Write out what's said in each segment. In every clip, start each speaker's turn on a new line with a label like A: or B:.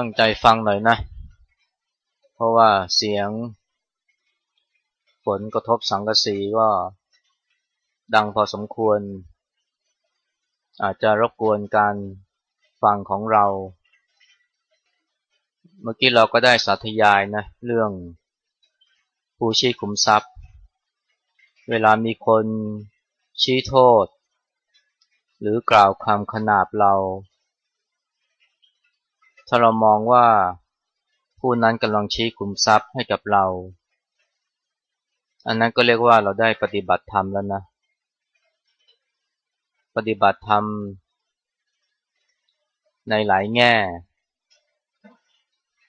A: ตั้งใจฟังหน่อยนะ เพราะว่าเสียงฝนกระทบสังกะสีก็ดังพอสมควร อาจจะรบกวนการฟังของเรา เมื่อกี้เราก็ได้สาธยายนะ เรื่องผู้ชี้ขุมทรัพย์ เวลามีคนชี้โทษ หรือกล่าวคำขนาบเรา ถ้าเรามองว่าผู้นั้นกำลังชี้ขุมทรัพย์ให้กับเรา อันนั้นก็เรียกว่าเราได้ปฏิบัติธรรมแล้วนะ ปฏิบัติธรรมในหลายแง่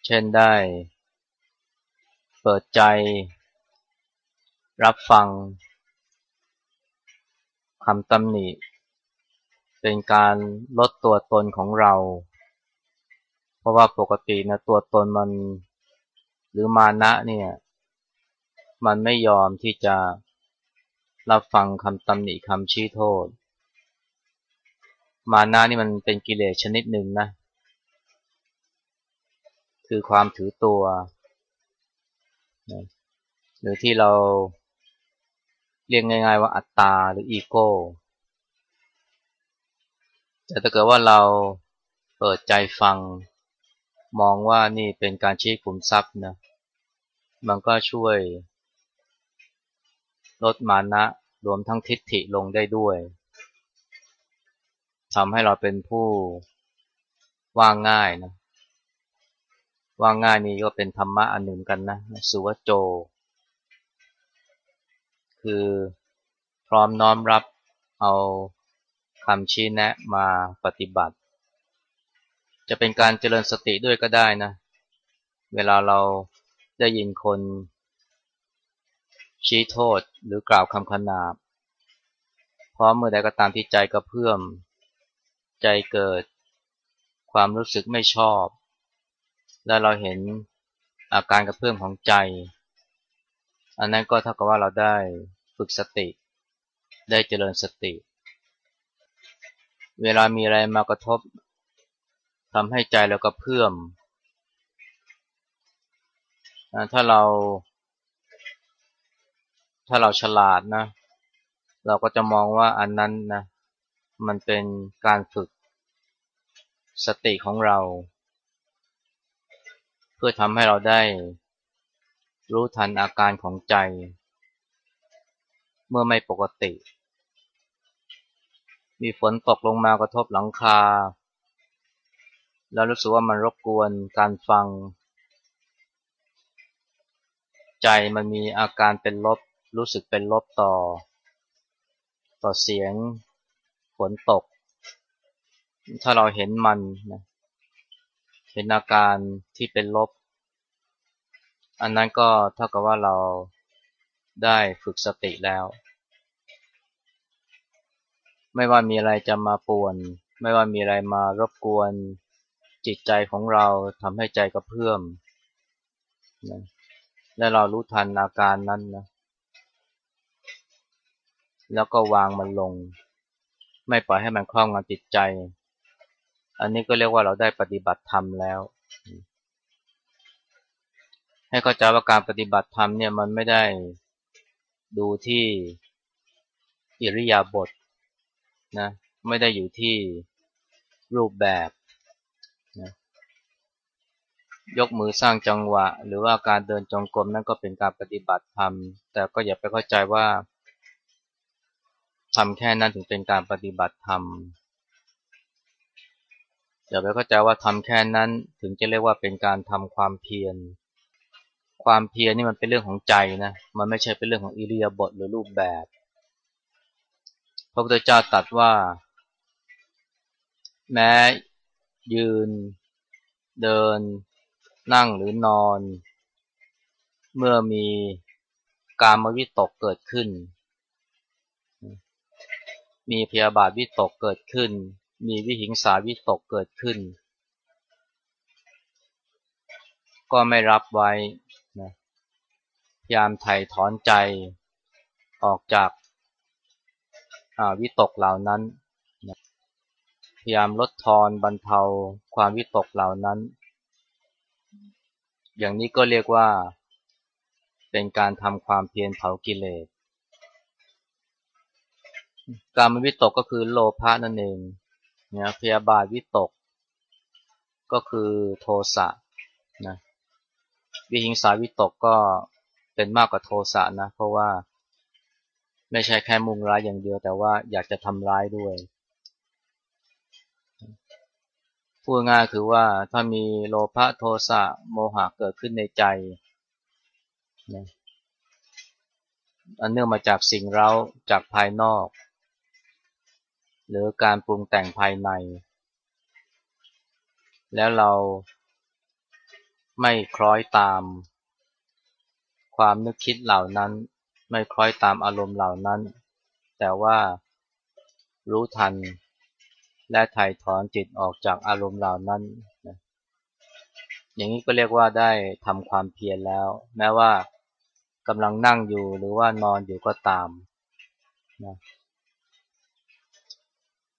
A: เช่นได้ เปิดใจ รับฟังคำตำหนิ เป็นการลดตัวตนของเรา ราะว่าปกตินะตัวตนมันหรือมานะเนี่ย มันไม่ยอมที่จะรับฟังคำตำหนิคำชี้โทษ มานะนี่มันเป็นกิเลสชนิดหนึ่งนะ คือความถือตัว หรือที่เราเรียกง่ายๆว่าอัตตาหรืออีโก้แต่ถ้าเกิดว่าเราเปิดใจฟัง มองว่านี่เป็นการชี้ขุมทรัพย์นะ มันก็ช่วยลดมานะรวมทั้งทิฏฐิลงได้ด้วยทำให้เราเป็นผู้ว่างง่ายนะว่างง่ายนี่ก็เป็นธรรมะอันหนึ่งกันนะสุวโจ คือพร้อมน้อมรับเอาคำชี้แนะมาปฏิบัติ จะเป็นการเจริญสติด้วยก็ได้นะ เวลาเราได้ยินคนชี้โทษหรือกล่าวคำขนาบเพราะเมื่อใดก็ตามที่ใจกระเพื่อม ใจเกิดความรู้สึกไม่ชอบ และเราเห็นอาการกระเพื่อมของใจ อันนั้นก็เท่ากับว่าเราได้ฝึกสติ ได้เจริญสติ เวลามีอะไรมากระทบ ทำให้ใจเราก็เพื่อม ถ้าเรา ถ้าเราฉลาดนะ เราก็จะมองว่าอันนั้นนะ มันเป็นการฝึกสติของเรา เพื่อทำให้เราได้รู้ทันอาการของใจ เมื่อไม่ปกติ มีฝนตกลงมากระทบหลังคา แล้วรู้สึกว่ามันรบกวนการฟัง ใจมันมีอาการเป็นลบ รู้สึกเป็นลบต่อ ต่อเสียงฝนตก ถ้าเราเห็นมันนะเห็นอาการที่เป็นลบ อันนั้นก็เท่ากับว่าเราได้ฝึกสติแล้ว ไม่ว่ามีอะไรจะมาป่วน ไม่ว่ามีอะไรมารบกวน จิตใจของเราทำให้ใจกระเพื่อมนะและเรารู้ทันอาการนั้นนะ แล้วก็วางมันลง ไม่ปล่อยให้มันคล้องงำจิตใจ อันนี้ก็เรียกว่าเราได้ปฏิบัติธรรมแล้ว ให้เข้าใจว่าการปฏิบัติธรรมเนี่ยมันไม่ได้ดูที่อิริยาบถนะ ไม่ได้อยู่ที่รูปแบบ ยกมือสร้างจังหวะ หรือว่าการเดินจงกรมนั่นก็เป็นการปฏิบัติธรรม แต่ก็อย่าไปเข้าใจว่าทำแค่นั้นถึงเป็นการปฏิบัติธรรมอย่าไปเข้าใจว่าทำแค่นั้นถึงจะเรียกว่าเป็นการทำความเพียร ความเพียรนี่มันเป็นเรื่องของใจนะ มันไม่ใช่เป็นเรื่องของอิริยาบถหรือรูปแบบ พระพุทธเจ้าตรัสว่า แม้ยืนเดิน นั่งหรือนอน เมื่อมีการมวิตกเกิดขึ้น มีพยาบาทวิตกเกิดขึ้น มีวิหิงสาวิตกเกิดขึ้น ก็ไม่รับไว้นะพยายามไถ่ถอนใจออกจากวิตกเหล่านั้น พยายามลดทอนบรรเทาความวิตกเหล่านั้น อย่างนี้ก็เรียกว่า เป็นการทำความเพียรเผากิเลส การมวิตกก็คือโลภะนั่นเองเนี่ยพยาบาทวิตก ก็คือโทสะนะวิหิงสาวิตกก็เป็นมากกว่าโทสะนะ เพราะว่าไม่ใช่แค่มุ่งร้ายอย่างเดียวแต่ว่าอยากจะทำร้ายด้วย พูดง่ายคือว่าถ้ามีโลภะโทสะโมหะเกิดขึ้นในใจนะอันเนื่องมาจากสิ่งเร้าจากภายนอก หรือการปรุงแต่งภายใน แล้วเราไม่คล้อยตาม ความนึกคิดเหล่านั้น ไม่คล้อยตามอารมณ์เหล่านั้น แต่ว่ารู้ทัน และถ่ายถอนจิตออกจากอารมณ์เหล่านั้นอย่างนี้ก็เรียกว่าได้ทำความเพียรแล้ว แม้ว่ากำลังนั่งอยู่หรือว่านอนอยู่ก็ตามนะ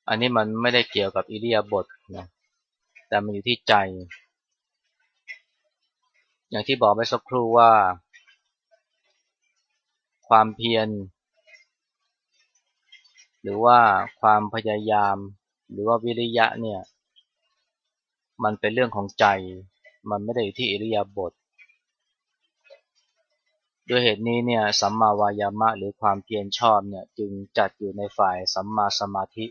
A: อันนี้มันไม่ได้เกี่ยวกับอิเดียบทนะแต่มันอยู่ที่ใจ อย่างที่บอกไปสักครู่ว่า ความเพียร หรือว่าความพยายาม หรือว่าวิริยะเนี่ย มันเป็นเรื่องของใจ มันไม่ได้อยู่ที่อิริยาบถด้วยเหตุนี้เนี่ยสัมมาวายามะหรือความเพียรชอบเนี่ยจึงจัดอยู่ในฝ่ายสัมมาสมาธิ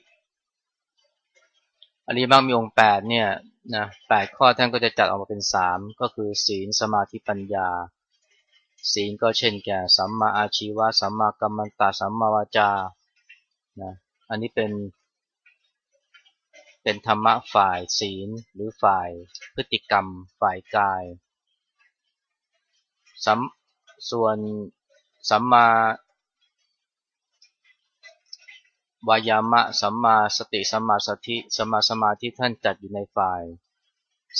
A: อันนี้บ้างมีองค์แปดเนี่ยนะแปดข้อท่านก็จะจัดออกมาเป็นสามก็คือศีลสมาธิปัญญา ศีลก็เช่นแก่สัมมาอาชีวะสัมมากัมมันตาสัมมาวาจานะอันนี้เป็น เป็นธรรมะฝ่ายศีลหรือฝ่ายพฤติกรรม ฝ่ายกายสัมส่วนสัมมาวายามะสัมมาสติสัมมาสติสัมมาสมาธิท่านจัดอยู่ในฝ่าย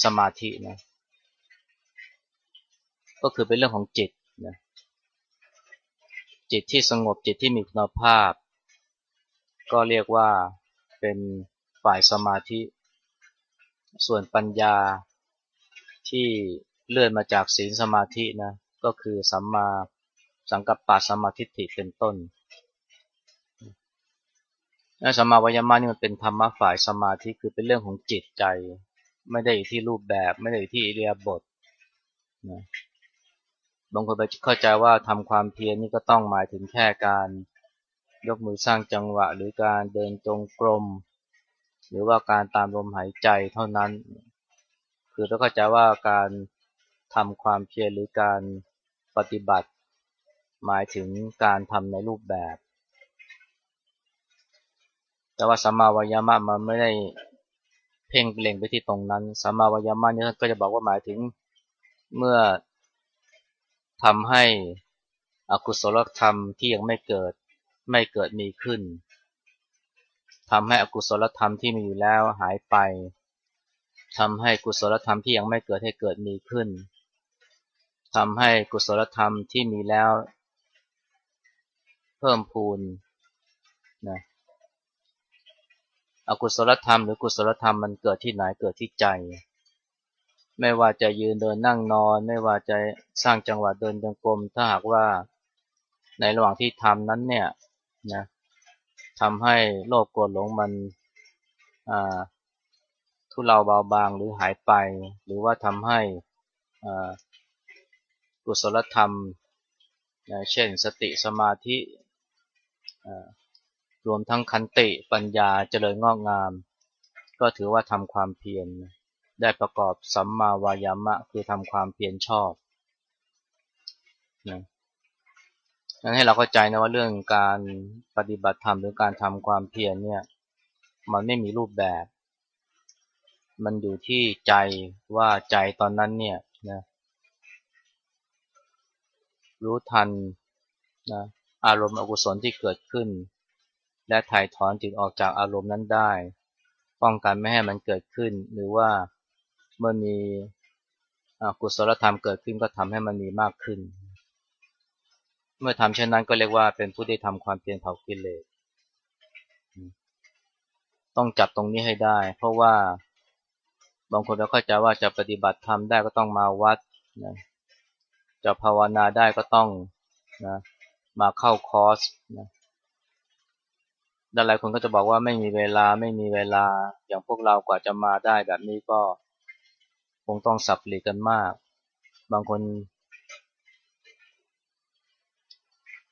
A: สมาธินะก็คือเป็นเรื่องของจิตนะจิตที่สงบจิตที่มีคุณภาพ ก็เรียกว่าเป็น ฝ่ายสมาธิ ส่วนปัญญาที่เลื่อนมาจากศีลสมาธินะก็คือสัมมาสังกัปปะสัมมาทิฏฐิเป็นต้นและสัมมาวายามะนี่มันเป็นธรรมะฝ่ายสมาธิคือเป็นเรื่องของจิตใจ ไม่ได้อยู่ที่รูปแบบ ไม่ได้อยู่ที่อิเดียบทนะบางคนไปเข้าใจว่าทำความเพียรนี่ก็ต้องหมายถึงแค่การยกมือสร้างจังหวะ หรือการเดินจงกรม หรือว่าการตามลมหายใจเท่านั้น คือต้องเข้าใจว่าการทำความเพียรหรือการปฏิบัติ หมายถึงการทำในรูปแบบ แต่ว่าสัมมาวายามะมันไม่ได้เพ่งเล็งไปที่ตรงนั้นสัมมาวายามะเนี่ยก็จะบอกว่าหมายถึงเมื่อทำให้อกุศลธรรมที่ยังไม่เกิดไม่เกิดมีขึ้น ทำให้อกุศลธรรมที่มีอยู่แล้วหายไปทำให้กุศลธรรมที่ยังไม่เกิดให้เกิดมีขึ้นทำให้กุศลธรรมที่มีแล้ว เพิ่มพูนนะอกุศลธรรมหรือกุศลธรรมมันเกิดที่ไหนเกิดที่ใจ ไม่ว่าจะยืนเดินนั่งนอน ไม่ว่าจะสร้างจังหวะเดินจงกรมถ้าหากว่าในระหว่างที่ทำนั้นเนี่ยนะ ทำให้โลภโกรธหลงมันทุเลาเบาบางหรือหายไป หรือว่าทำให้กุศลธรรม เช่นสติสมาธิรวมทั้งคันติปัญญาเจริญงอกงาม ก็ถือว่าทำความเพียรได้ประกอบสัมมาวายามะคือทำความเพียรชอบนะ นั้นให้เราเข้าใจนะว่าเรื่องการปฏิบัติธรรมหรือการทำความเพียรเนี่ย มันไม่มีรูปแบบ มันอยู่ที่ใจว่าใจตอนนั้นเนี่ยนะรู้ทันนะอารมณ์อกุศลที่เกิดขึ้น และถ่ายถอนจิตออกจากอารมณ์นั้นได้ ป้องกันไม่ให้มันเกิดขึ้น หรือว่าเมื่อมีอกุศลธรรมเกิดขึ้นก็ทำให้มันมีมากขึ้น เมื่อทำเช่นนั้นก็เรียกว่าเป็นผู้ที่ทำความเพียรเผากิเลสต้องจับตรงนี้ให้ได้ เพราะว่าบางคนเราเข้าใจว่าจะปฏิบัติธรรมได้ก็ต้องมาวัดนะจะภาวนาได้ก็ต้องนะมาเข้าคอร์สนะหลายคนก็จะบอกว่าไม่มีเวลาไม่มีเวลาอย่างพวกเรากว่าจะมาได้แบบนี้ก็คงต้องสับหลีกันมาก บางคน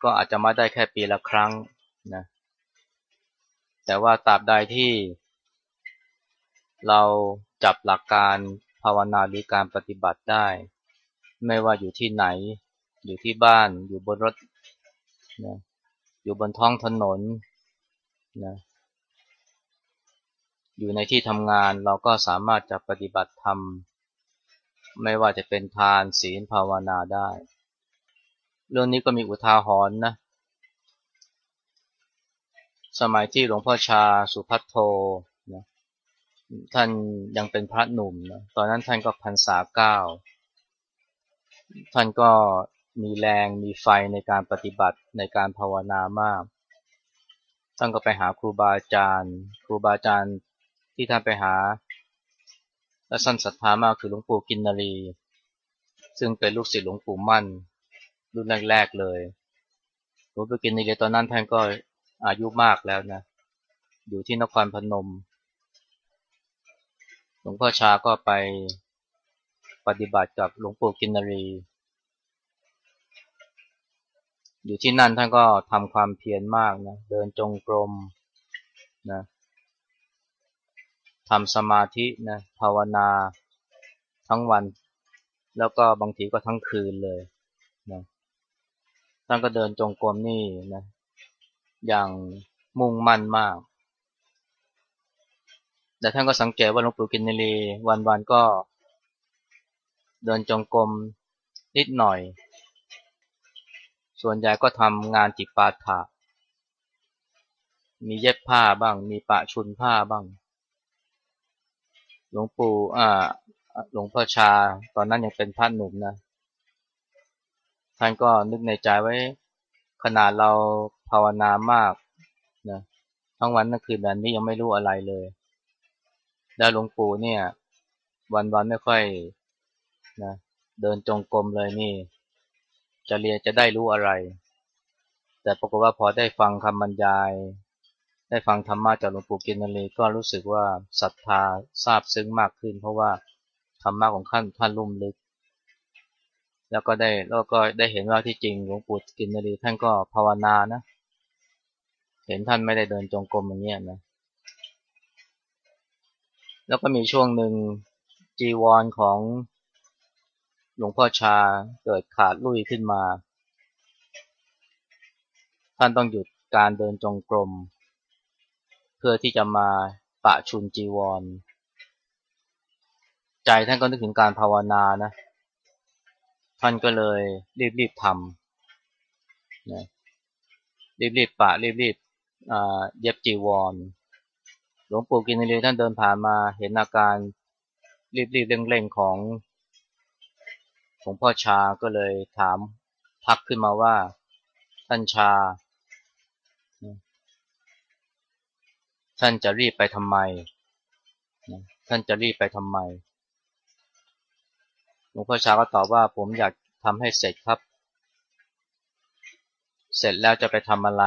A: ก็อาจจะมาได้แค่ปีละครั้งนะแต่ว่าตราบใดที่ เราจับหลักการภาวนาหรือการปฏิบัติได้ ไม่ว่าอยู่ที่ไหน อยู่ที่บ้านอยู่บนรถนะอยู่บนท้องถนนนะอยู่ในที่ทำงานเราก็สามารถจะปฏิบัติธรรม ไม่ว่าจะเป็นทานศีลภาวนาได้ เรื่องนี้ก็มีอุทาหรณ์นะ สมัยที่หลวงพ่อชาสุพัทโทนะท่านยังเป็นพระหนุ่มนะตอนนั้นท่านก็พรรษาเก้าท่านก็มีแรงมีไฟในการปฏิบัติในการภาวนามาก ท่านก็ไปหาครูบาอาจารย์ ครูบาอาจารย์ที่ท่านไปหา และสั้นศรัทธามากคือหลวงปู่กินนรี ซึ่งเป็นลูกศิษย์หลวงปู่มั่น รุ่นแรกๆเลยหลวงปู่กินนารีตอนนั้นท่านก็อายุมากแล้วนะ อยู่ที่นครพนม หลวงพ่อชาก็ไปปฏิบัติกับหลวงปู่กินนรี อยู่ที่นั่นท่านก็ทำความเพียรมากนะ เดินจงกรมนะทำสมาธินะภาวนาทั้งวัน แล้วก็บางทีก็ทั้งคืนเลย ท่านก็เดินจงกรมนี่นะอย่างมุ่งมั่นมาก แต่ท่านก็สังเกตว่าหลวงปู่กินนรีวันๆก็ เดินจงกรมนิดหน่อย ส่วนใหญ่ก็ทำงานจิปาถะมีเย็บผ้าบ้าง มีปะชุนผ้าบ้าง หลวงปู่อ่าหลวงพ่อชา ตอนนั้นยังเป็นพระหนุ่มนะ ท่านก็นึกในใจไว้ ขนาดเราภาวนามากนะทั้งวันทั้งคืนแบบนี้ยังไม่รู้อะไรเลย แล้วหลวงปู่เนี่ย วันๆไม่ค่อยนะเดินจงกรมเลยนี่ จะเรียนจะได้รู้อะไร แต่ปรากฏว่าพอได้ฟังคำบรรยาย ได้ฟังธรรมะจากหลวงปู่กินนารีก็รู้สึกว่าศรัทธาซาบซึ้งมากขึ้น เพราะว่าธรรมะของท่านท่านลุ่มลึก แล้วก็ได้แล้วก็ได้เห็นว่าที่จริงหลวงปู่กินนรีท่านก็ภาวนานะ เห็นท่านไม่ได้เดินจงกรมอย่างเงี้ยนะ แล้วก็มีช่วงหนึ่งจีวรของหลวงพ่อชาเกิดขาดลุยขึ้นมา ท่านต้องหยุดการเดินจงกรม เพื่อที่จะมาปะชุนจีวร ใจท่านก็นึกถึงการภาวนานะ ท่านก็เลยรีบๆทำนะรีบๆปะรีบๆเย็บจีวร หลวงปู่กินเรีท่านเดินผ่านมาเห็นอาการรีบๆเร่งๆของลวงพ่อชาก็เลยถามทักขึ้นมาว่าท่านชา ท่านจะรีบไปทำไม ท่านจะรีบไปทำไม ลวงพ่อชาก็ตอบว่าผมอยากทำให้เสร็จครับ เสร็จแล้วจะไปทำอะไร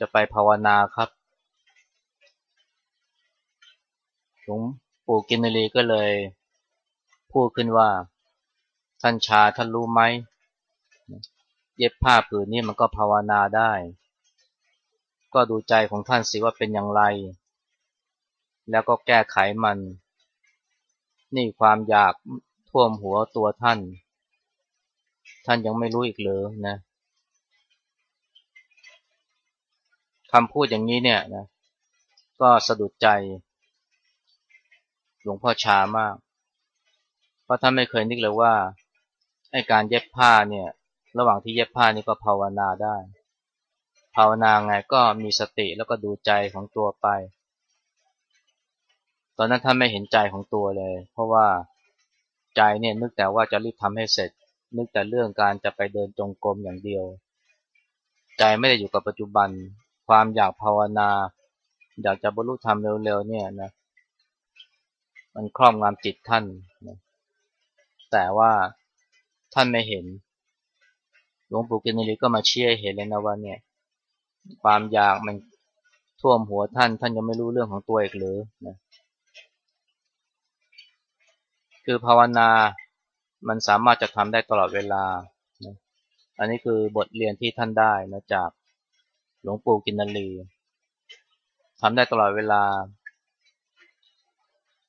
A: จะไปภาวนาครับหลวงปู่กินรีก็เลย พูดขึ้นว่า ท่านชาท่านรู้ไหม เย็บผ้าผืนนี้มันก็ภาวนาได้ ก็ดูใจของท่านสิว่าเป็นอย่างไร แล้วก็แก้ไขมัน นี่ความอยากท่วมหัวตัวท่าน ท่านยังไม่รู้อีกเลยนะคำพูดอย่างนี้เนี่ยนะก็สะดุดใจ หลวงพ่อชามาก เพราะท่านไม่เคยนึกเลยว่าไอ้การเย็บผ้าเนี่ย ระหว่างที่เย็บผ้านี่ก็ภาวนาได้ ภาวนาไงก็มีสติแล้วก็ดูใจของตัวไป ตอนนั้นท่านไม่เห็นใจของตัวเลย เพราะว่าใจเนี่ยนึกแต่ว่าจะรีบทำให้เสร็จ นึกแต่เรื่องการจะไปเดินจงกรมอย่างเดียว ใจไม่ได้อยู่กับปัจจุบัน ความอยากภาวนา อยากจะบรรลุธรรมเร็วๆเนี่ยนะ มันครอบงำจิตท่านนะแต่ว่าท่านไม่เห็น หลวงปู่กินรีก็มาเชี่ยเห็นเลยนะว่าเนี่ย ความอยากมันท่วมหัวท่าน ท่านยังไม่รู้เรื่องของตัวเอีกหรือนะ คือภาวนามันสามารถจะทำได้ตลอดเวลา อันนี้คือบทเรียนที่ท่านได้นะจากหลวงปู่กินรีทำได้ตลอดเวลา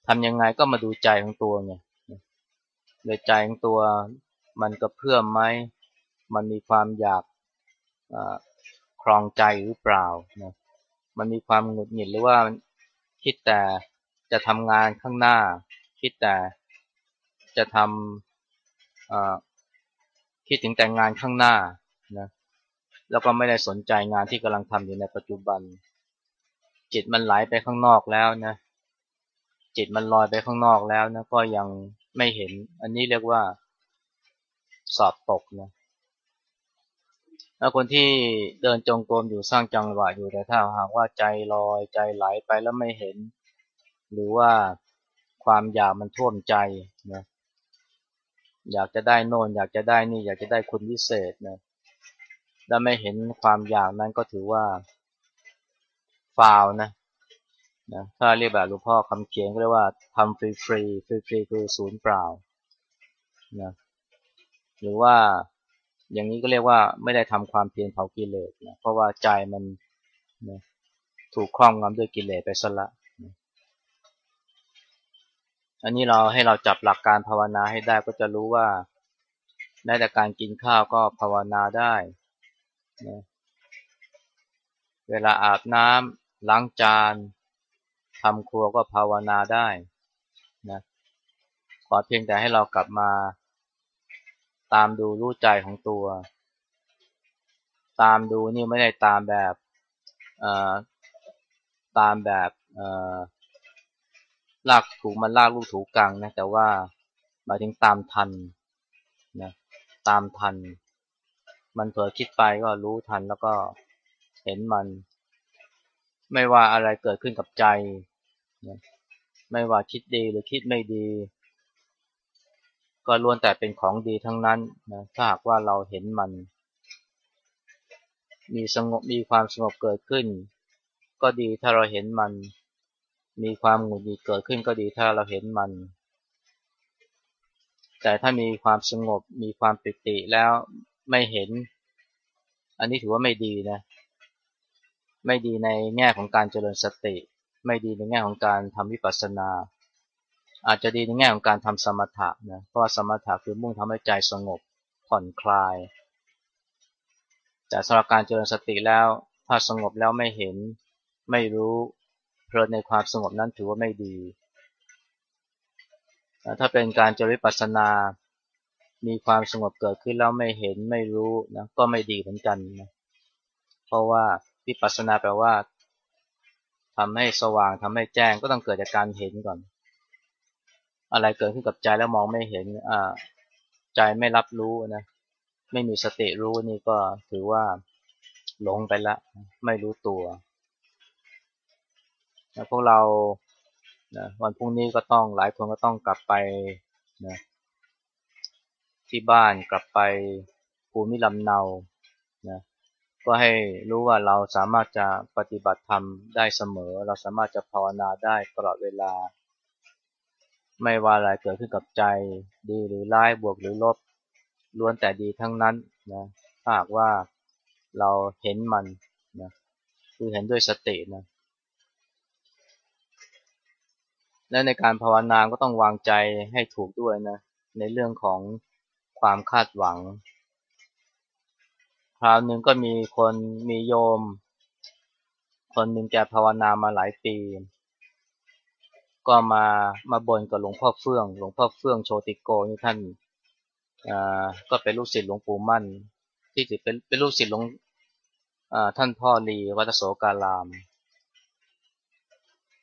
A: ทำยังไงก็มาดูใจของตัวไงโดยใจของตัวมันกระเพื่อมไหม มันมีความอยากอครองใจหรือเปล่านะมันมีความหงุดหงิดหรือว่าคิดแต่จะทำงานข้างหน้า คิดแต่ จะทำคิดถึงแต่งงานข้างหน้านะแล้วก็ไม่ได้สนใจงานที่กำลังทำอยู่ในปัจจุบัน จิตมันไหลไปข้างนอกแล้วนะ จิตมันลอยไปข้างนอกแล้วนะก็ยังไม่เห็น อันนี้เรียกว่าสอบตกนะแล้วคนที่เดินจงกรมอยู่สร้างจังหวะอยู่แต่ถ้าหากว่าใจลอยใจไหลไปแล้วไม่เห็น หรือว่าความอยากมันท่วมใจนะ อยากจะได้โน่นอยากจะได้นี่ อยากจะได้คุณวิเศษนะแล้วไม่เห็นความอยากนั้นก็ถือว่าฟาวนะนะถ้าเรียกแบบหลวงพ่อคำเขียนก็เรียกว่าทำฟรีฟรีฟรีฟรีคือศูนย์เปล่านะหรือว่าอย่างนี้ก็เรียกว่าไม่ได้ทำความเพียรเผากิเลสนะเพราะว่าใจมันนะถูกครอบงำด้วยกิเลสไปซะละ อันนี้เราให้เราจับหลักการภาวนาให้ได้ก็จะรู้ว่าแม้แต่การกินข้าวก็ภาวนาได้นะเวลาอาบน้ำล้างจานทำครัวก็ภาวนาได้นะขอเพียงแต่ให้เรากลับมา ตามดูรู้ใจของตัว ตามดูนี่ไม่ได้ตามแบบตามแบบ ลากถูกมันลากลูกถูกกังนะ แต่ว่าหมายถึงตามทันนะตามทัน มันเผลอคิดไปก็รู้ทันแล้วก็เห็นมัน ไม่ว่าอะไรเกิดขึ้นกับใจนะไม่ว่าคิดดีหรือคิดไม่ดี ก็ล้วนแต่เป็นของดีทั้งนั้นนะถ้าหากว่าเราเห็นมัน มีสงบมีความสงบเกิดขึ้น ก็ดีถ้าเราเห็นมัน มีความหงุดหงิดเกิดขึ้นก็ดีถ้าเราเห็นมัน แต่ถ้ามีความสงบมีความปิติแล้วไม่เห็น อันนี้ถือว่าไม่ดีนะ ไม่ดีในแง่ของการเจริญสติ ไม่ดีในแง่ของการทำวิปัสสนา อาจจะดีในแง่ของการทำสมถะนะ เพราะว่าสมถะคือมุ่งทำให้ใจสงบผ่อนคลาย แต่สำหรับการเจริญสติแล้วถ้าสงบแล้วไม่เห็นไม่รู้ เพลินในความสงบนั้นถือว่าไม่ดี ถ้าเป็นการเจริญปัสนา มีความสงบเกิดขึ้นแล้วไม่เห็นไม่รู้นะก็ไม่ดีเหมือนกันนะเพราะว่าวิปัสสนาแปลว่าทำให้สว่างทำให้แจ้งก็ต้องเกิดจากการเห็นก่อน อะไรเกิดขึ้นกับใจแล้วมองไม่เห็นอ่าใจไม่รับรู้นะไม่มีสติรู้นี่ก็ถือว่าหลงไปละ ไม่รู้ตัว นะพวกเรานะวันพรุ่งนี้ก็ต้องหลายคนก็ต้องกลับไปนะที่บ้านกลับไปภูมิลำเนานะก็ให้รู้ว่าเราสามารถจะปฏิบัติธรรมได้เสมอ เราสามารถจะภาวนาได้ตลอดเวลา ไม่ว่าอะไรเกิดขึ้นกับใจ ดีหรือร้ายบวกหรือลบล้วนแต่ดีทั้งนั้นนะหากว่าเราเห็นมันนะคือเห็นด้วยสตินะ และในการภาวนาก็ต้องวางใจให้ถูกด้วยนะ ในเรื่องของความคาดหวัง คราวหนึ่งก็มีคนมีโยม คนหนึ่งแกภาวนามาหลายปี ก็มามาบนกับหลวงพ่อเฟื่อง หลวงพ่อเฟื่องโชติโกนี่ท่านอ่าก็เป็นลูกศิษย์หลวงปู่มั่น ที่ถือเป็นเป็นลูกศิษย์หลวงอ่าท่านพ่อลีวัตโสการาม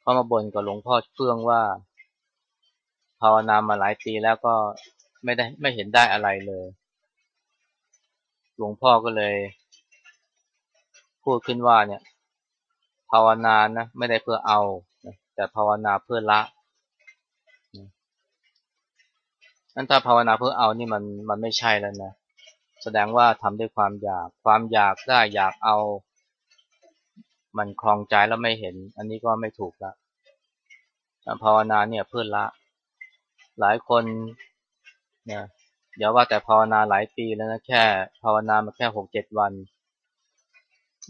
A: เขามาบนกับหลวงพ่อเฟื่องว่าภาวนามาหลายปีแล้วก็ไม่ได้ไม่เห็นได้อะไรเลย หลวงพ่อก็เลย พูดขึ้นว่าเนี่ย ภาวนานะไม่ได้เพื่อเอา แต่ภาวนาเพื่อละนั้นถ้าภาวนาเพื่อเอานี่มันมันไม่ใช่แล้วนะ แสดงว่าทำด้วยความอยาก ความอยากได้อยากเอา มันคลองใจแล้วไม่เห็น อันนี้ก็ไม่ถูกละภาวนาเนี่ยเพื่อละ หลายคนนะอย่าว่าแต่ภาวนาหลายปีแล้วนะแค่ ภาวนามาแค่หกเจ็ดวัน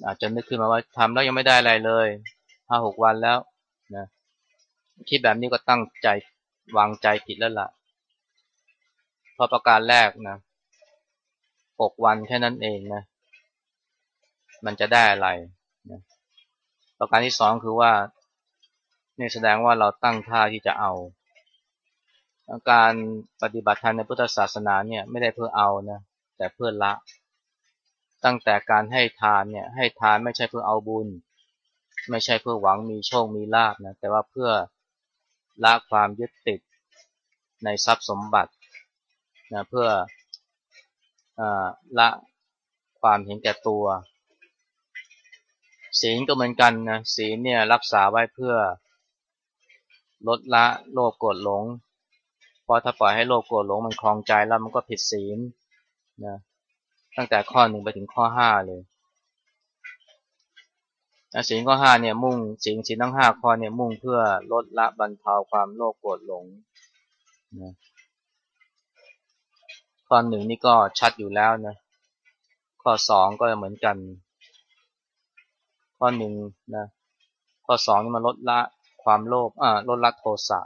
A: อาจจะนึกขึ้นมาว่าทำแล้วยังไม่ได้อะไรเลยห้าหกวันแล้วนะคิดแบบนี้ก็ตั้งใจวางใจผิดแล้วละ่ะเพราะประการแรกนะหกวันแค่นั้นเองนะ มันจะได้อะไรนะ ประการที่สองคือว่าเนี่ยแสดงว่าเราตั้งท่าที่จะเอา การปฏิบัติธรรมในพุทธศาสนาเนี่ยไม่ได้เพื่อเอานะแต่เพื่อละ ตั้งแต่การให้ทานเนี่ยให้ทานไม่ใช่เพื่อเอาบุญ ไม่ใช่เพื่อหวังมีโชคมีลาบนะแต่ว่าเพื่อละความยึดติดในทรัพย์สมบัตินะเพื่ออละความเห็นแก่ตัว ศีลก็เหมือนกันนะศีลเนี่ยรักษาไว้เพื่อลดละโลภโกรธหลงเพราะถ้าปล่อยให้โลภโกรธหลงมันคลองใจแล้วมันก็ผิดศีลนะตั้งแต่ข้อหนึ่งไปถึงข้อห้าเลยศีลข้อห้าเนี่ยมุ่งศีลศีลทั้งห้าข้อเนี่ยมุ่งเพื่อลดละบรรเทาความโลภโกรธหลงนะข้อหนึ่งนี่ก็ชัดอยู่แล้วนะข้อสองก็เหมือนกัน ข้อหนึ่งนะข้อสองนี่มันลดละความโลภอ่าลดละโทสะ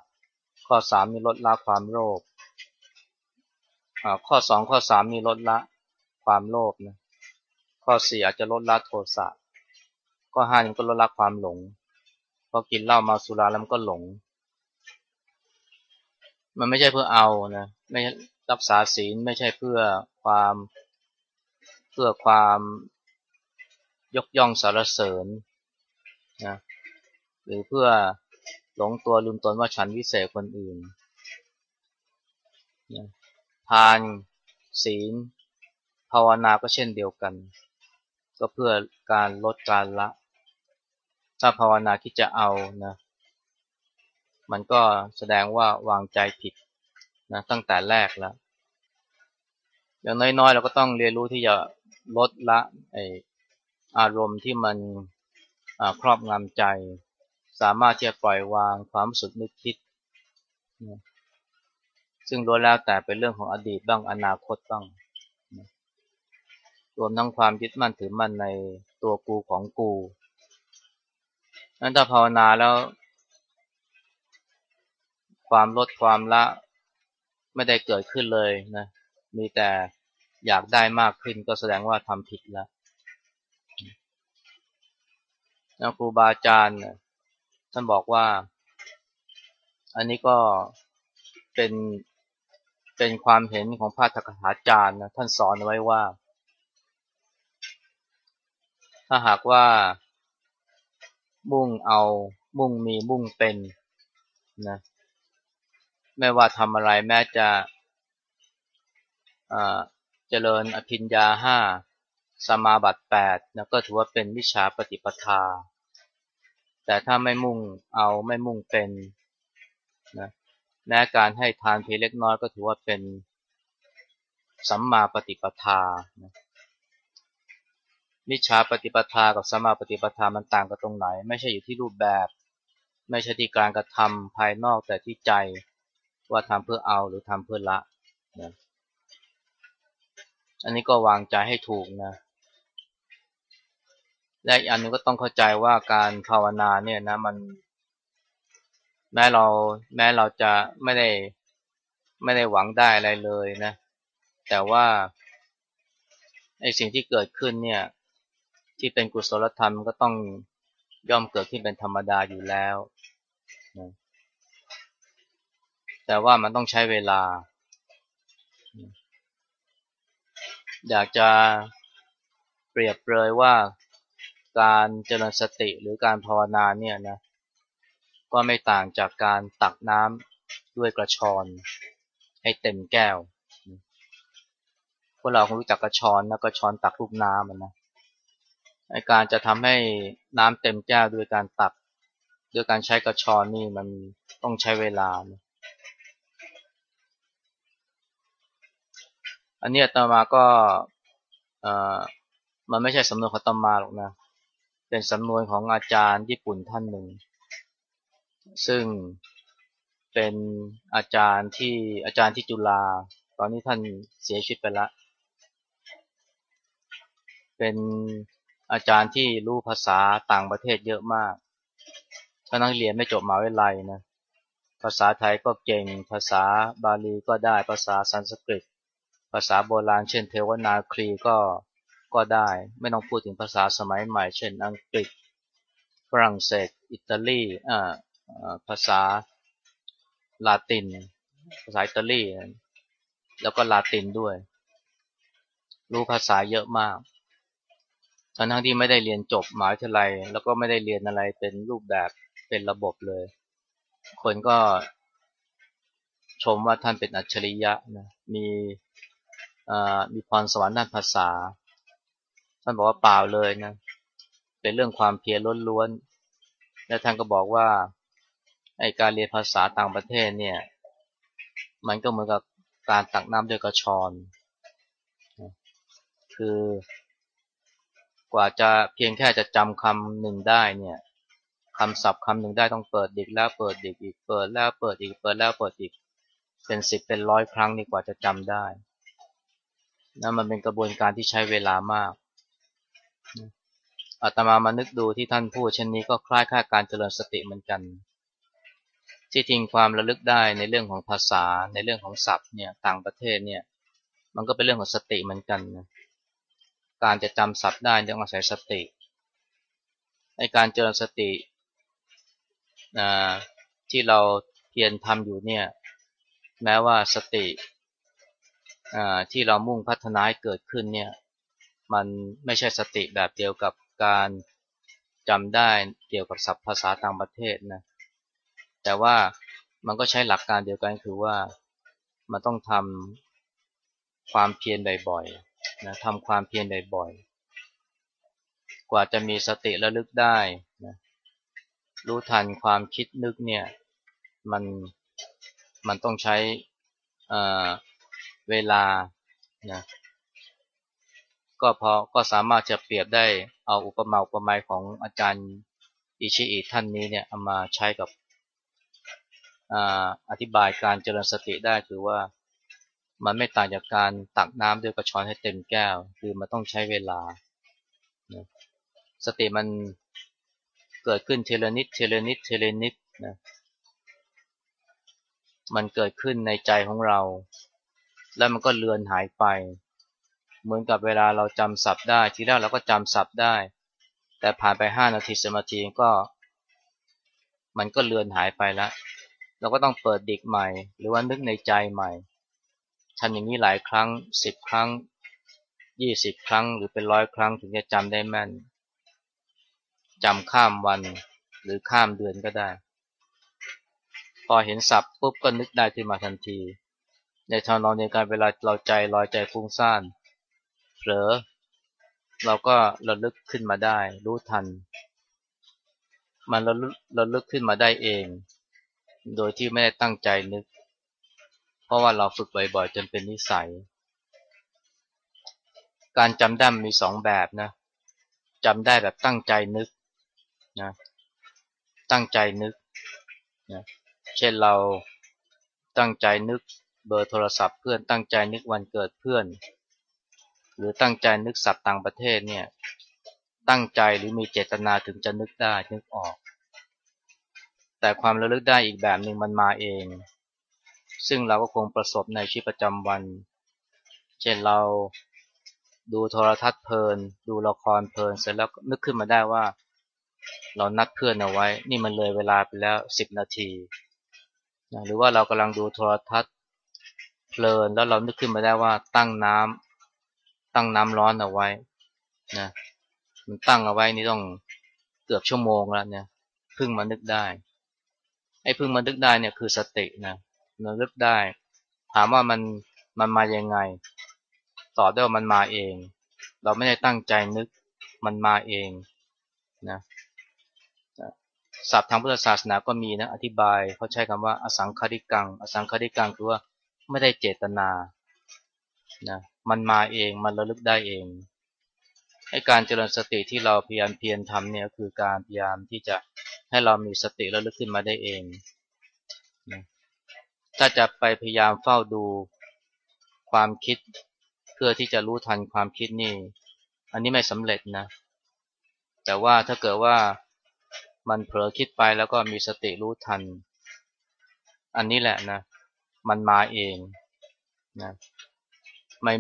A: ข้อสามนี่ลดละความโลภอ่าข้อสองข้อสามนี่ลดละความโลภนะข้อสี่อาจจะลดละโทสะข้อห้านี่ก็ลดละความหลงพอกินเหล้ามาสุราแล้วมันก็หลง มันไม่ใช่เพื่อเอานะไม่รักษาศีลไม่ใช่เพื่อความเพื่อความ ยกย่องสารเสริญนะหรือเพื่อหลงตัวลืมตนว่าฉันวิเศษคนอื่นนะทานศีล ภาวนาก็เช่นเดียวกัน ก็เพื่อการลดการละ ถ้าภาวนาคิดจะเอานะมันก็แสดงว่าวางใจผิดนะตั้งแต่แรกแล้ว อย่างน้อยๆ เราก็ต้องเรียนรู้ที่จะลดละไอ อารมณ์ที่มันครอบงำใจ สามารถที่จะปล่อยวางความสุขนึกคิด ซึ่งล้วนแล้วแต่เป็นเรื่องของอดีตบ้างอนาคตบ้าง รวมทั้งความยึดมั่นถือมั่นในตัวกูของกูนั้นถ้าภาวนาแล้ว ความลดความละไม่ได้เกิดขึ้นเลยนะ มีแต่อยากได้มากขึ้นก็แสดงว่าทำผิดแล้ว นะครูบาอาจารย์ท่านบอกว่า อันนี้ก็เป็นเป็นความเห็นของพระธกถาจารย์นะท่านสอนไว้ว่า ถ้าหากว่ามุ่งเอามุ่งมีมุ่งเป็นนะไม่ว่าทำอะไรแม้จะเจริญอภิญญาห้า สมาบัติแปดนะก็ถือว่าเป็นวิชาปฏิปทา แต่ถ้าไม่มุ่งเอาไม่มุ่งเป็นนะแม้การให้ทานเพียงเล็กน้อยก็ถือว่าเป็นสัมมาปฏิปทานะมิชาปฏิปทากับสัมมาปฏิปทามันต่างกันตรงไหน ไม่ใช่อยู่ที่รูปแบบ ไม่ใช่ที่การกระทำภายนอกแต่ที่ใจว่าทำเพื่อเอาหรือทำเพื่อละนะอันนี้ก็วางใจให้ถูกนะ และอีกอันนึงก็ต้องเข้าใจว่าการภาวนาเนี่ยนะมัน แม้เราแม้เราจะไม่ได้ไม่ได้หวังได้อะไรเลยนะ แต่ว่าไอสิ่งที่เกิดขึ้นเนี่ย ที่เป็นกุศลธรรมก็ต้องย่อมเกิดขึ้นเป็นธรรมดาอยู่แล้วนะแต่ว่ามันต้องใช้เวลา อยากจะเปรียบเลยว่า การเจริญสติหรือการภาวนาเนี่ยนะก็ไม่ต่างจากการตักน้ำด้วยกระชอนให้เต็มแก้ว พวกเราคงรู้จักกระชอนนะกระชอนตักลูกน้ำนะในการจะทำให้น้ำเต็มแก้วด้วยการตักด้วยการใช้กระชอนนี่มันต้องใช้เวลานะอันนี้ตมาก็มันไม่ใช่สำนวนของตมาหรอกนะ เป็นสำนวนของอาจารย์ญี่ปุ่นท่านหนึ่ง ซึ่งเป็นอาจารย์ที่อาจารย์ที่จุฬาตอนนี้ท่านเสียชีวิตไปล้วเป็นอาจารย์ที่รู้ภาษาต่างประเทศเยอะมากถ้านักเรียนไม่จบมาวิทยาลัยนะ ภาษาไทยก็เก่ง ภาษาบาลีก็ได้ ภาษาสันสกฤต ภาษาโบราณเช่นเทวนาครีก็ ก็ได้ ไม่ต้องพูดถึงภาษาสมัยใหม่ เช่น อังกฤษ ฝรั่งเศส อิตาลีอ่าภาษาลาติน ภาษาอิตาลี แล้วก็ลาตินด้วย รู้ภาษาเยอะมากทั้งทั้งที่ไม่ได้เรียนจบหมหาวิทยาลัย แล้วก็ไม่ได้เรียนอะไรเป็นรูปแบบเป็นระบบเลย คนก็ชมว่าท่านเป็นอัจฉริยะนะ มีมีพรสวรรค์ด้านภาษา ท่านบอกว่าเปล่าเลยนะ เป็นเรื่องความเพียรล้วนๆ และท่านก็บอกว่าไอการเรียนภาษาต่างประเทศเนี่ย มันก็เหมือนกับการตักน้ำด้วยกระชอน คือกว่าจะเพียงแค่จะจำคำหนึ่งได้เนี่ยคำศัพท์คำหนึ่งได้ต้องเปิดดิกแล้วเปิดดิกอีกเปิดแล้วเปิดอีกเปิดแล้วเปิดอีกเป็นสิบเป็นร้อยครั้งนี่กว่าจะจำได้นั่นมันเป็นกระบวนการที่ใช้เวลามาก อาตมามานึกดูที่ท่านพูดเช่นนี้ก็คล้ายค่าการเจริญสติเหมือนกัน ที่ทิ้งความระลึกได้ในเรื่องของภาษาในเรื่องของศัพท์เนี่ยต่างประเทศเนี่ยมันก็เป็นเรื่องของสติเหมือนกันนะการจะจำศัพท์ได้ต้องอาศัยสติในการเจริญสติที่เราเพียรทำอยู่เนี่ยแม้ว่าสติที่เรามุ่งพัฒนาให้เกิดขึ้นเนี่ย มันไม่ใช่สติแบบเดียวกับการจำได้เกี่ยวกับศัพท์ภาษาต่างประเทศนะแต่ว่ามันก็ใช้หลักการเดียวกันคือว่ามันต้องทำความเพียรบ่อยๆนะทำความเพียรบ่อยๆ กว่าจะมีสติระลึกได้นะรู้ทันความคิดนึกเนี่ยมันมันต้องใช้เวลานะ ก็พอก็สามารถจะเปรียบได้เอาอุปมาอุปไมยของอาจารย์อิชิอิท่านนี้เนี่ยเอามาใช้กับอธิบายการเจริญสติได้คือว่ามันไม่ต่างจากการตักน้ำด้วยกระชอนให้เต็มแก้ว คือมันต้องใช้เวลา สติมันเกิดขึ้นทีละนิดทีละนิดทีละนิดนะมันเกิดขึ้นในใจของเรา แล้วมันก็เลือนหายไป เหมือนกับเวลาเราจำศัพท์ได้ทีแรกเราก็จำศัพท์ได้ แต่ผ่านไปห้านาทีสมาธิก็ มันก็เลือนหายไปแล้วเราก็ต้องเปิดดิกใหม่ หรือว่านึกในใจใหม่ทำอย่างนี้หลายครั้งสิบครั้งยี่สิบครั้งหรือเป็นร้อยครั้งถึงจะจำได้แม่นจำข้ามวันหรือข้ามเดือนก็ได้ พอเห็นศัพท์ปุ๊บก็นึกได้ขึ้นมาทันที ในทางนอนในการเวลาเราใจลอยใจฟุ้งซ่าน ลอ เราก็ระลึกขึ้นมาได้ รู้ทัน มันระลึกระลึกขึ้นมาได้เอง โดยที่ไม่ได้ตั้งใจนึก เพราะว่าเราฝึกบ่อยๆจนเป็นนิสัย การจำได้มีสองแบบนะจำได้แบบตั้งใจนึกนะตั้งใจนึกนะเช่นเราตั้งใจนึกเบอร์โทรศัพท์เพื่อนตั้งใจนึกวันเกิดเพื่อน หรือตั้งใจนึกสัตว์ต่างประเทศเนี่ย ตั้งใจหรือมีเจตนาถึงจะนึกได้นึกออก แต่ความระลึกได้อีกแบบหนึ่งมันมาเอง ซึ่งเราก็คงประสบในชีวิตประจำวัน เช่นเราดูโทรทัศน์เพลิน ดูละครเพลินเสร็จแล้วนึกขึ้นมาได้ว่า เรานัดเพื่อนเอาไว้ นี่มันเลยเวลาไปแล้วสิบนาทีหรือว่าเรากำลังดูโทรทัศน์เพลินแล้วเรานึกขึ้นมาได้ว่าตั้งน้ำ ตั้งน้ำร้อนเอาไว้นะมันตั้งเอาไว้นี่ต้องเกือบชั่วโมงแล้วเนี่ยพิ่งมานึกได้ ไอ้พิ่งมานึกได้เนี่ยคือสตินะระลึกได้ ถามว่ามันมันมายังไง ตอบได้ว่ามันมาเอง เราไม่ได้ตั้งใจนึกมันมาเองนะศัพท์ทางพุทธศาสนาก็มีนะอธิบายเขาใช้คำว่าอสังคาริกัง อสังคาริกังคือว่าไม่ได้เจตนา นะมันมาเองมันระลึกได้เองให้การเจริญสติที่เราพยายามเพียรทำเนี่ยคือการพยายามที่จะให้เรามีสติระลึกขึ้นมาได้เองนะถ้าจะไปพยายามเฝ้าดูความคิด เพื่อที่จะรู้ทันความคิดนี่ อันนี้ไม่สำเร็จนะ แต่ว่าถ้าเกิดว่ามันเผลอคิดไปแล้วก็มีสติรู้ทัน อันนี้แหละนะ มันมาเองนะ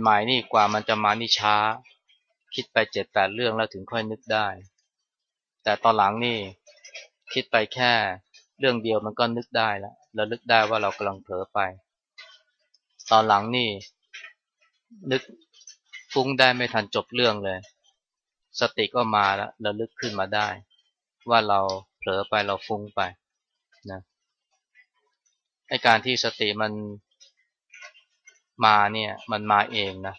A: ใหม่ๆนี่กว่ามันจะมานี่ช้า คิดไปเจ็ดแปดเรื่องแล้วถึงค่อยนึกได้ แต่ตอนหลังนี่คิดไปแค่เรื่องเดียวมันก็นึกได้แล้วระลึกได้ว่าเรากำลังเผลอไป ตอนหลังนี่ นึกฟุ้งได้ไม่ทันจบเรื่องเลย สติก็มาแล้วระลึกขึ้นมาได้ ว่าเราเผลอไปเราฟุ้งไปนะไอการที่สติมัน มาเนี่ยมันมาเองนะ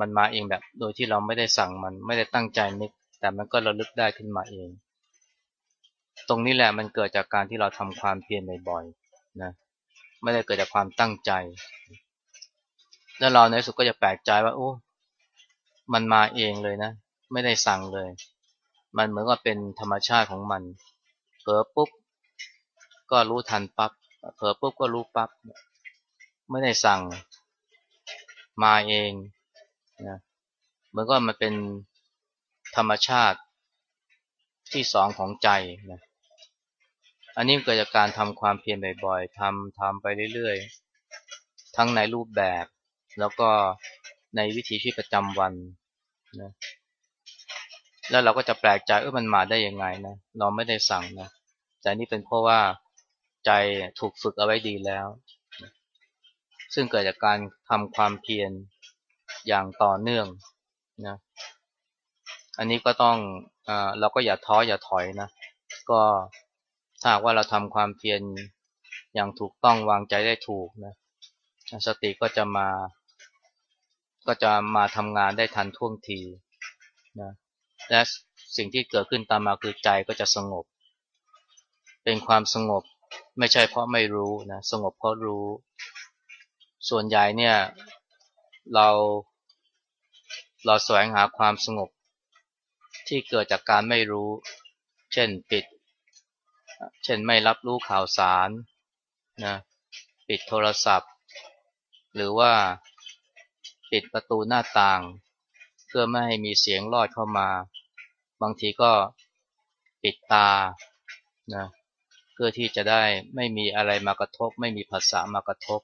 A: มันมาเองแบบโดยที่เราไม่ได้สั่งมันไม่ได้ตั้งใจนึก แต่มันก็ระลึกได้ขึ้นมาเอง ตรงนี้แหละมันเกิดจากการที่เราทำความเพียรบ่อยๆนะไม่ได้เกิดจากความตั้งใจ แล้วเราในสุดก็จะแปลกใจว่าโอ้ มันมาเองเลยนะ ไม่ได้สั่งเลย มันเหมือนกับเป็นธรรมชาติของมันเผลอปุ๊บก็รู้ทันปับ๊บเผลอปุ๊บก็รู้ปับ๊บไม่ได้สั่ง มาเองนะเหมือนก็มันเป็นธรรมชาติที่สองของใจนะอันนี้เกิดจากการทำความเพียรบ่อยๆทำทำไปเรื่อยๆ ทั้งในรูปแบบ แล้วก็ในวิถีชีวิตประจำวันนะแล้วเราก็จะแปลกใจเออมันมาได้ยังไงนะเราไม่ได้สั่งนะแต่นี่เป็นเพราะว่าใจถูกฝึกเอาไว้ดีแล้ว ซึ่งเกิดจากการทำความเพียรอย่างต่อเนื่องนะอันนี้ก็ต้องอเราก็อย่าท้ออย่าถอยนะก็ถ้าว่าเราทำความเพียรอย่างถูกต้องวางใจได้ถูกนะสติก็จะมา ก็จะมาทำงานได้ทันท่วงทีนะและสิ่งที่เกิดขึ้นตามมาคือใจก็จะสงบ เป็นความสงบไม่ใช่เพราะไม่รู้นะสงบเพราะรู้ ส่วนใหญ่เนี่ยเราเราแสวงหาความสงบที่เกิดจากการไม่รู้ เช่นปิด เช่นไม่รับรู้ข่าวสารนะปิดโทรศัพท์ หรือว่าปิดประตูหน้าต่าง เพื่อไม่ให้มีเสียงลอดเข้ามา บางทีก็ปิดตานะเพื่อที่จะได้ไม่มีอะไรมากระทบ ไม่มีภาษามากระทบ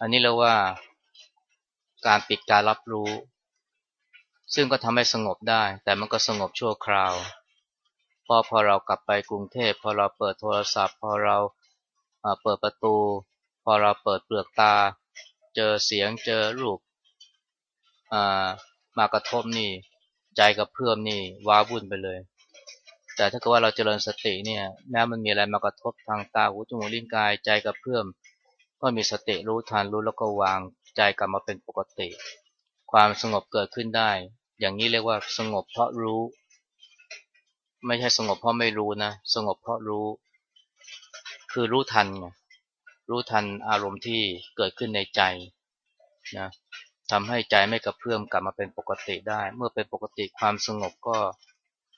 A: อันนี้เรียกว่าการปิดการรับรู้ ซึ่งก็ทำให้สงบได้ แต่มันก็สงบชั่วคราว พอพอเรากลับไปกรุงเทพพอเราเปิดโทรศัพท์ พอเราเปิดประตู พอเราเปิดเปลือกตา เจอเสียงเจอรูปมากระทบนี่ ใจกับเพื่อมนี่ว้าวุ่นไปเลย แต่ถ้าเกิดว่าเราเจริญสติเนี่ยแม้มันมีอะไรมากระทบทางตาหูจมูกลิ้นกายใจกับเพื่อม ก็มีสติรู้ทันรู้แล้วก็วางใจกลับมาเป็นปกติ ความสงบเกิดขึ้นได้ อย่างนี้เรียกว่าสงบเพราะรู้ ไม่ใช่สงบเพราะไม่รู้นะ สงบเพราะรู้ คือรู้ทันไงรู้ทันอารมณ์ที่เกิดขึ้นในใจนะทำให้ใจไม่กระเพื่อมกลับมาเป็นปกติได้ เมื่อเป็นปกติความสงบก็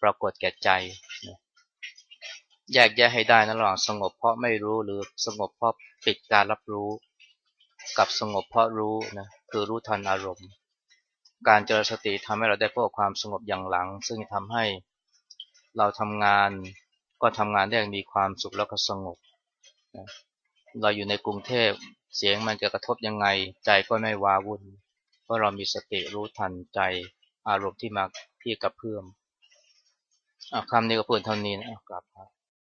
A: ปรากฏแก่ใจนะแยกแยะให้ได้นะระหว่างสงบเพราะไม่รู้หรือสงบเพราะ ปิดการรับรู้ กับสงบเพราะรู้นะคือรู้ทันอารมณ์ การเจริญสติทำให้เราได้พบความสงบอย่างหลัง ซึ่งทำให้เราทำงานก็ทำงานได้อย่างมีความสุขแล้วก็สงบนะเราอยู่ในกรุงเทพเสียงมันจะกระทบยังไง ใจก็ไม่ว้าวุ่น เพราะเรามีสติรู้ทันใจอารมณ์ที่มาที่กระเพื่อมคำนี้ก็พูดเท่านี้นะครับ